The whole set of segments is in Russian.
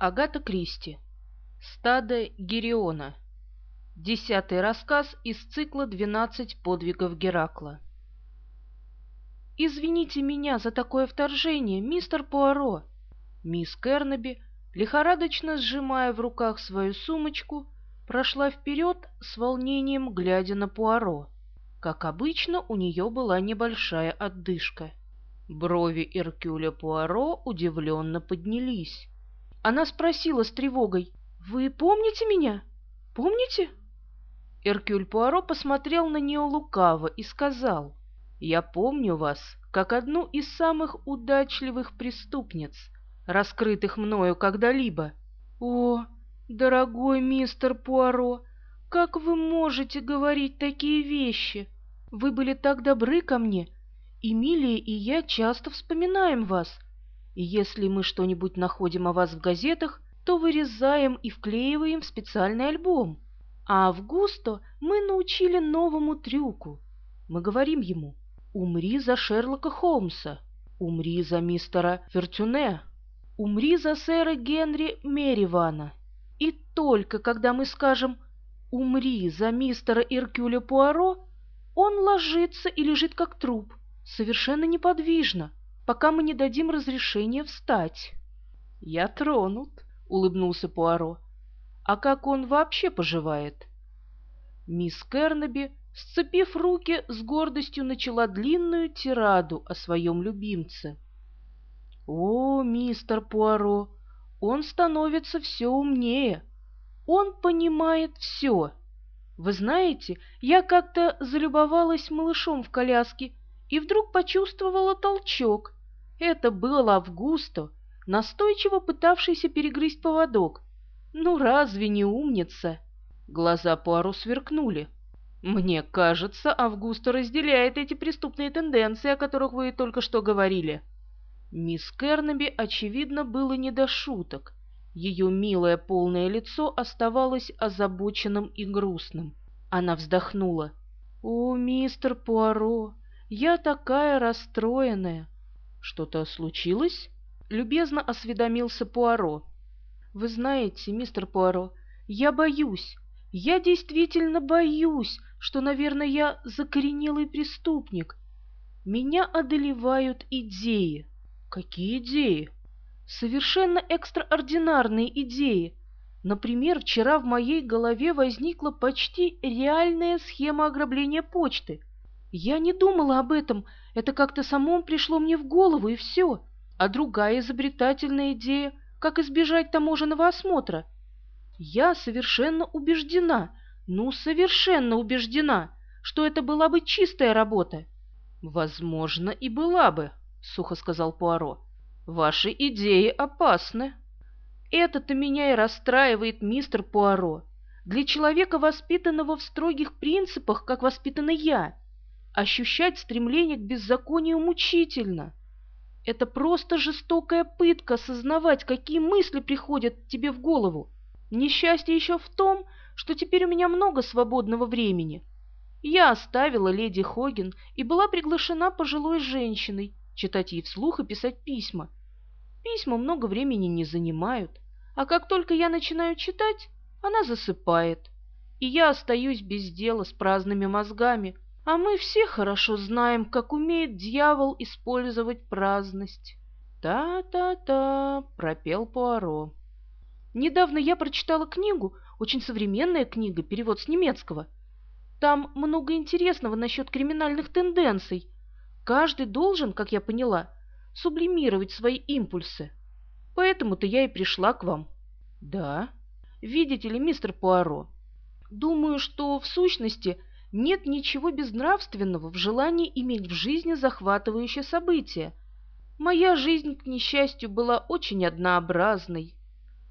Агата Кристи. Стадо Гериона. Десятый рассказ из цикла «Двенадцать подвигов Геракла». «Извините меня за такое вторжение, мистер Пуаро!» Мисс Кернеби, лихорадочно сжимая в руках свою сумочку, прошла вперед с волнением, глядя на Пуаро. Как обычно, у нее была небольшая отдышка. Брови Иркюля Пуаро удивленно поднялись. Она спросила с тревогой, «Вы помните меня? Помните?» Эркюль Пуаро посмотрел на нее лукаво и сказал, «Я помню вас как одну из самых удачливых преступниц, раскрытых мною когда-либо». «О, дорогой мистер Пуаро, как вы можете говорить такие вещи? Вы были так добры ко мне. Эмилия и я часто вспоминаем вас, и если мы что-нибудь находим о вас в газетах, то вырезаем и вклеиваем в специальный альбом. А Августо мы научили новому трюку. Мы говорим ему «Умри за Шерлока Холмса», «Умри за мистера Фертюне», «Умри за сэра Генри Меривана». И только когда мы скажем «Умри за мистера Иркюля Пуаро», он ложится и лежит как труп, совершенно неподвижно, пока мы не дадим разрешения встать. — Я тронут, — улыбнулся Пуаро. — А как он вообще поживает? Мисс Кернеби, сцепив руки, с гордостью начала длинную тираду о своем любимце. — О, мистер Пуаро, он становится все умнее. Он понимает все. Вы знаете, я как-то залюбовалась малышом в коляске и вдруг почувствовала толчок — это был Августо, настойчиво пытавшийся перегрызть поводок. Ну разве не умница? Глаза Пуаро сверкнули. Мне кажется, Августо разделяет эти преступные тенденции, о которых вы только что говорили. Мисс Кернеби, очевидно, было не до шуток. Ее милое полное лицо оставалось озабоченным и грустным. Она вздохнула. «О, мистер Пуаро, я такая расстроенная. «Что-то случилось?» — любезно осведомился Пуаро. «Вы знаете, мистер Пуаро, я боюсь, я действительно боюсь, что, наверное, я закоренелый преступник. Меня одолевают идеи». «Какие идеи?» «Совершенно экстраординарные идеи. Например, вчера в моей голове возникла почти реальная схема ограбления почты. Я не думала об этом, это как-то само пришло мне в голову, и все. А другая изобретательная идея, как избежать таможенного осмотра. Я совершенно убеждена, ну, совершенно убеждена, что это была бы чистая работа. Возможно, и была бы, сухо сказал Пуаро. Ваши идеи опасны. Это-то меня и расстраивает, мистер Пуаро. Для человека, воспитанного в строгих принципах, как воспитана я, Ощущать стремление к беззаконию мучительно. Это просто жестокая пытка осознавать, какие мысли приходят тебе в голову. Несчастье еще в том, что теперь у меня много свободного времени. Я оставила леди Хоген и была приглашена пожилой женщиной читать ей вслух и писать письма. Письма много времени не занимают, а как только я начинаю читать, она засыпает, и я остаюсь без дела с праздными мозгами – а мы все хорошо знаем, как умеет дьявол использовать праздность. «Та-та-та», — пропел Пуаро. Недавно я прочитала книгу, очень современная книга, перевод с немецкого. Там много интересного насчет криминальных тенденций. Каждый должен, как я поняла, сублимировать свои импульсы. Поэтому-то я и пришла к вам. Да. Видите ли, мистер Пуаро, думаю, что в сущности нет ничего безнравственного в желании иметь в жизни захватывающее событие. Моя жизнь, к несчастью, была очень однообразной.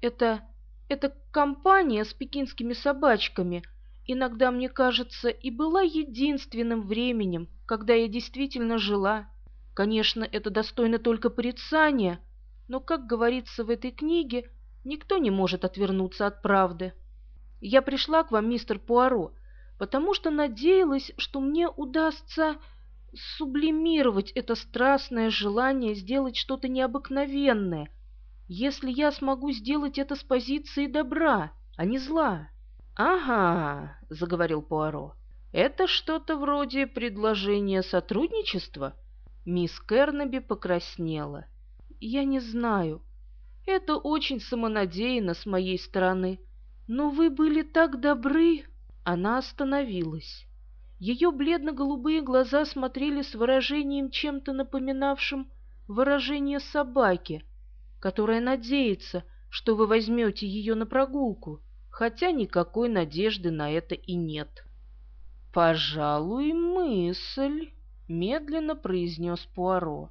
Это... эта компания с пекинскими собачками иногда, мне кажется, и была единственным временем, когда я действительно жила. Конечно, это достойно только порицания, но, как говорится в этой книге, никто не может отвернуться от правды. Я пришла к вам, мистер Пуаро, потому что надеялась, что мне удастся сублимировать это страстное желание сделать что-то необыкновенное, если я смогу сделать это с позиции добра, а не зла. «Ага», — заговорил Пуаро, — «это что-то вроде предложения сотрудничества?» Мисс Кернеби покраснела. «Я не знаю. Это очень самонадеянно с моей стороны. Но вы были так добры!» Она остановилась. Ее бледно-голубые глаза смотрели с выражением чем-то напоминавшим выражение собаки, которая надеется, что вы возьмете ее на прогулку, хотя никакой надежды на это и нет. «Пожалуй, мысль», — медленно произнес Пуаро.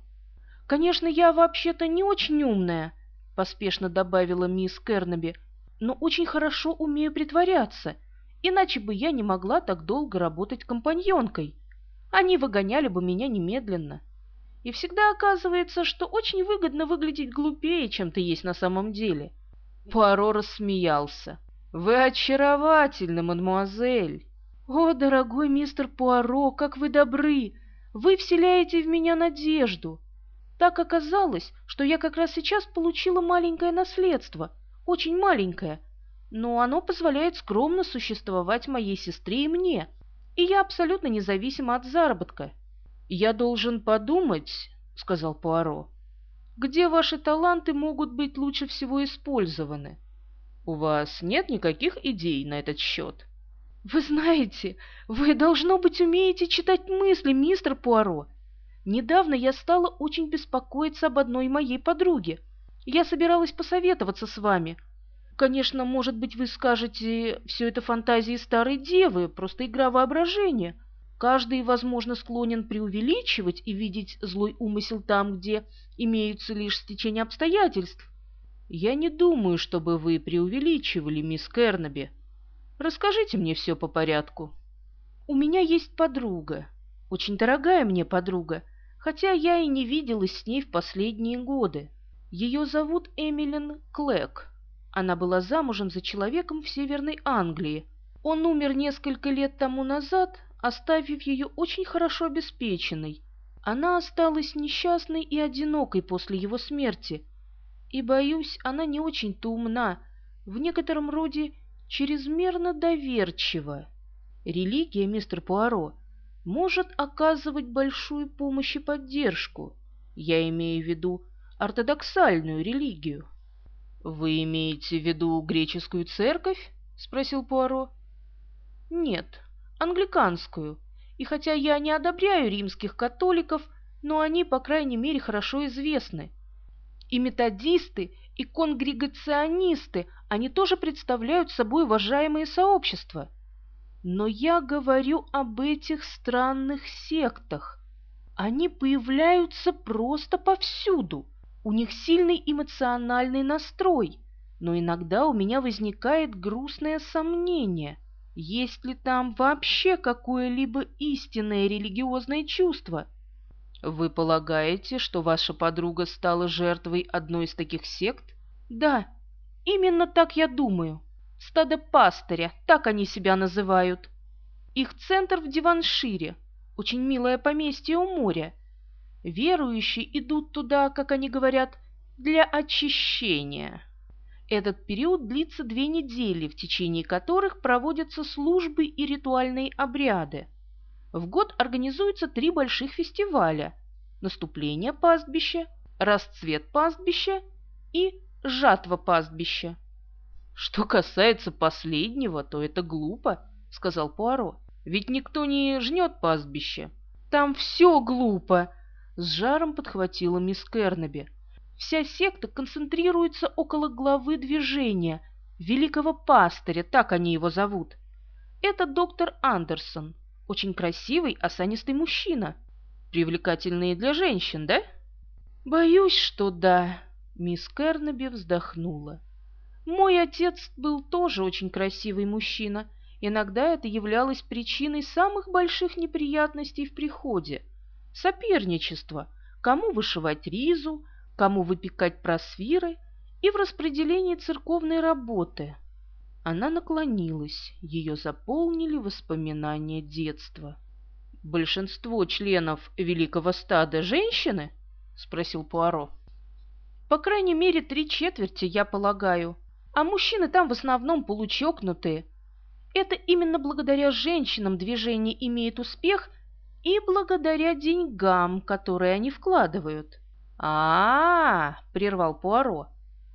«Конечно, я вообще-то не очень умная», — поспешно добавила мисс Кернеби, «но очень хорошо умею притворяться» иначе бы я не могла так долго работать компаньонкой. Они выгоняли бы меня немедленно. И всегда оказывается, что очень выгодно выглядеть глупее, чем ты есть на самом деле. Пуаро рассмеялся. «Вы очаровательны, мадемуазель!» «О, дорогой мистер Пуаро, как вы добры! Вы вселяете в меня надежду!» Так оказалось, что я как раз сейчас получила маленькое наследство, очень маленькое, но оно позволяет скромно существовать моей сестре и мне, и я абсолютно независима от заработка. «Я должен подумать», — сказал Пуаро, — «где ваши таланты могут быть лучше всего использованы? У вас нет никаких идей на этот счет?» «Вы знаете, вы, должно быть, умеете читать мысли, мистер Пуаро. Недавно я стала очень беспокоиться об одной моей подруге. Я собиралась посоветоваться с вами, Конечно, может быть, вы скажете, все это фантазии старой девы, просто игра воображения. Каждый, возможно, склонен преувеличивать и видеть злой умысел там, где имеются лишь стечения обстоятельств. Я не думаю, чтобы вы преувеличивали, мисс Кернеби. Расскажите мне все по порядку. У меня есть подруга, очень дорогая мне подруга, хотя я и не виделась с ней в последние годы. Ее зовут Эмилин Клэк. Она была замужем за человеком в Северной Англии. Он умер несколько лет тому назад, оставив ее очень хорошо обеспеченной. Она осталась несчастной и одинокой после его смерти. И, боюсь, она не очень-то умна, в некотором роде чрезмерно доверчива. Религия, мистер Пуаро, может оказывать большую помощь и поддержку. Я имею в виду ортодоксальную религию. «Вы имеете в виду греческую церковь?» — спросил Пуаро. «Нет, англиканскую. И хотя я не одобряю римских католиков, но они, по крайней мере, хорошо известны. И методисты, и конгрегационисты, они тоже представляют собой уважаемые сообщества. Но я говорю об этих странных сектах. Они появляются просто повсюду». У них сильный эмоциональный настрой, но иногда у меня возникает грустное сомнение, есть ли там вообще какое-либо истинное религиозное чувство. Вы полагаете, что ваша подруга стала жертвой одной из таких сект? Да, именно так я думаю. Стадо пастыря, так они себя называют. Их центр в Диваншире, очень милое поместье у моря, Верующие идут туда, как они говорят, для очищения. Этот период длится две недели, в течение которых проводятся службы и ритуальные обряды. В год организуются три больших фестиваля – наступление пастбища, расцвет пастбища и жатва пастбища. «Что касается последнего, то это глупо», — сказал Пуаро. «Ведь никто не жнет пастбище». «Там все глупо», с жаром подхватила мисс Кернеби. Вся секта концентрируется около главы движения, великого пастыря, так они его зовут. Это доктор Андерсон, очень красивый, осанистый мужчина. Привлекательный для женщин, да? Боюсь, что да, мисс Кернеби вздохнула. Мой отец был тоже очень красивый мужчина. Иногда это являлось причиной самых больших неприятностей в приходе – соперничество, кому вышивать ризу, кому выпекать просвиры и в распределении церковной работы. Она наклонилась, ее заполнили воспоминания детства. «Большинство членов великого стада женщины?» — спросил Пуаро. По крайней мере, три четверти, я полагаю. А мужчины там в основном получокнутые. Это именно благодаря женщинам движение имеет успех и благодаря деньгам, которые они вкладывают. а, -а, -а прервал Пуаро.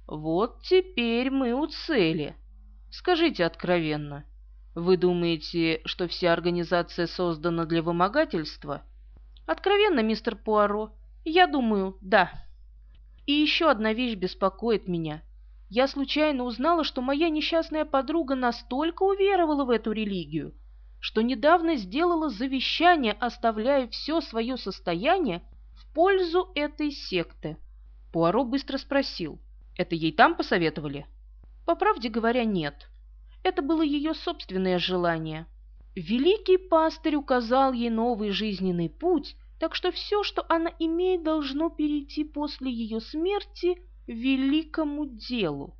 «Вот теперь мы у цели. Скажите откровенно, вы думаете, что вся организация создана для вымогательства?» «Откровенно, мистер Пуаро, я думаю, да». И еще одна вещь беспокоит меня. Я случайно узнала, что моя несчастная подруга настолько уверовала в эту религию, что недавно сделала завещание, оставляя все свое состояние в пользу этой секты. Пуаро быстро спросил, это ей там посоветовали? По правде говоря, нет. Это было ее собственное желание. Великий пастырь указал ей новый жизненный путь, так что все, что она имеет, должно перейти после ее смерти великому делу.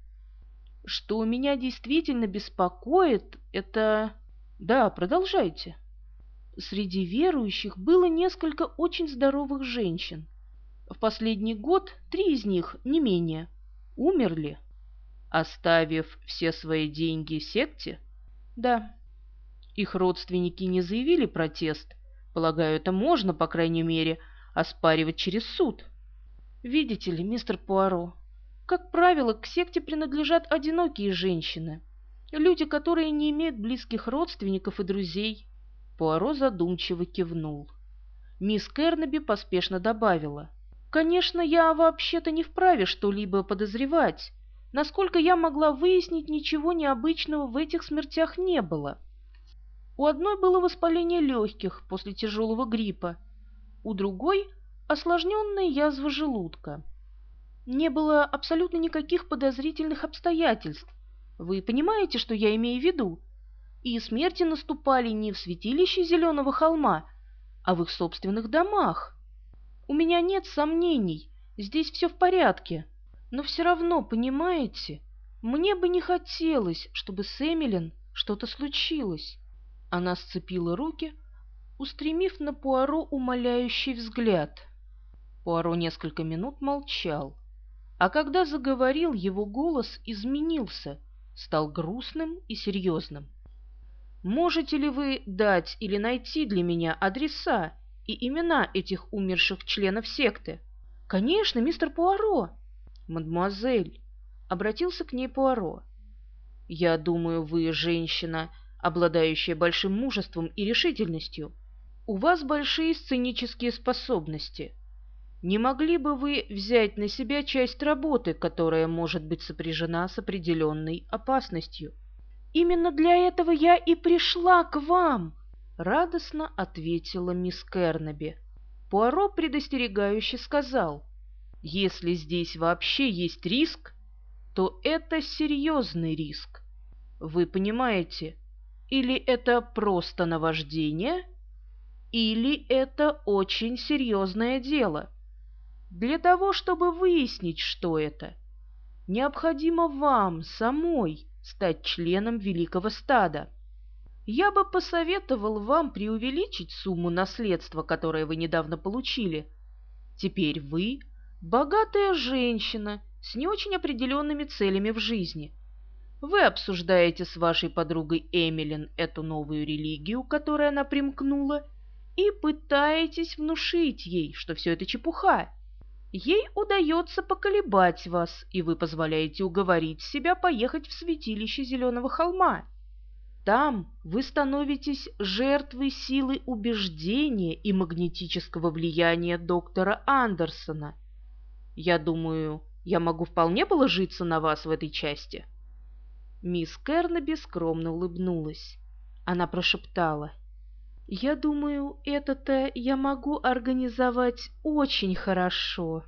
Что меня действительно беспокоит, это... Да, продолжайте. Среди верующих было несколько очень здоровых женщин. В последний год три из них, не менее, умерли, оставив все свои деньги секте? Да. Их родственники не заявили протест – Полагаю, это можно, по крайней мере, оспаривать через суд. Видите ли, мистер Пуаро, как правило, к секте принадлежат одинокие женщины, люди, которые не имеют близких родственников и друзей. Пуаро задумчиво кивнул. Мисс Кернеби поспешно добавила. «Конечно, я вообще-то не вправе что-либо подозревать. Насколько я могла выяснить, ничего необычного в этих смертях не было. У одной было воспаление легких после тяжелого гриппа, у другой – осложненная язва желудка. Не было абсолютно никаких подозрительных обстоятельств. Вы понимаете, что я имею в виду? И смерти наступали не в святилище Зеленого холма, а в их собственных домах. У меня нет сомнений, здесь все в порядке. Но все равно, понимаете, мне бы не хотелось, чтобы с Эмилин что-то случилось. Она сцепила руки, устремив на Пуаро умоляющий взгляд. Пуаро несколько минут молчал, а когда заговорил, его голос изменился, стал грустным и серьезным. «Можете ли вы дать или найти для меня адреса и имена этих умерших членов секты?» «Конечно, мистер Пуаро!» «Мадемуазель!» — обратился к ней Пуаро. «Я думаю, вы, женщина, — обладающая большим мужеством и решительностью. У вас большие сценические способности. Не могли бы вы взять на себя часть работы, которая может быть сопряжена с определенной опасностью? Именно для этого я и пришла к вам, радостно ответила мисс Кернеби. Пуаро предостерегающе сказал, если здесь вообще есть риск, то это серьезный риск. Вы понимаете, или это просто наваждение, или это очень серьезное дело. Для того, чтобы выяснить, что это, необходимо вам самой стать членом великого стада. Я бы посоветовал вам преувеличить сумму наследства, которое вы недавно получили. Теперь вы – богатая женщина с не очень определенными целями в жизни – вы обсуждаете с вашей подругой Эмилин эту новую религию, которой она примкнула, и пытаетесь внушить ей, что все это чепуха. Ей удается поколебать вас, и вы позволяете уговорить себя поехать в святилище Зеленого холма. Там вы становитесь жертвой силы убеждения и магнетического влияния доктора Андерсона. Я думаю, я могу вполне положиться на вас в этой части. Мисс Кернеби скромно улыбнулась. Она прошептала. «Я думаю, это-то я могу организовать очень хорошо».